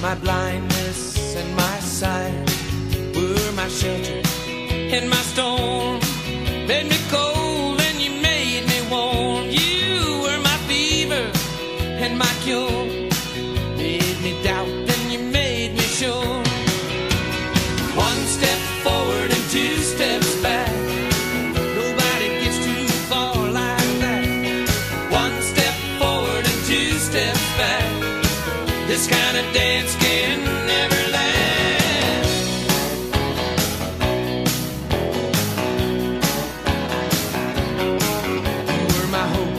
my blindness and my sight were my shelter and my storm. Made me cold and you made me warm. You were my fever and my cure. Made me doubt. This kind of dance can never last. You were my hope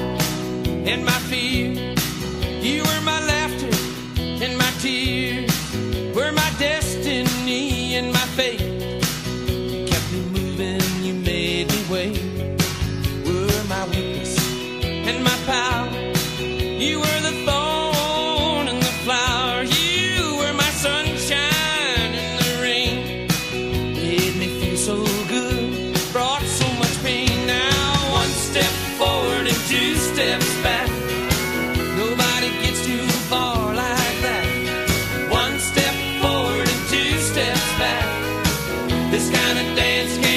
and my fear. You were my laughter and my tears. Were my destiny and my fate. This kind of dance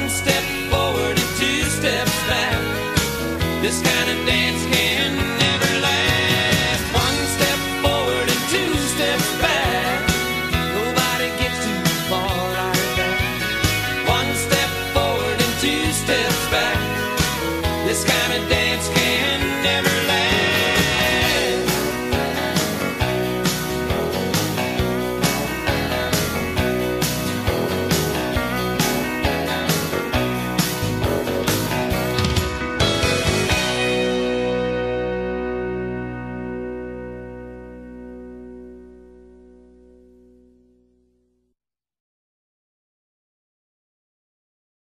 One step forward and two steps back. This kind of dance can't.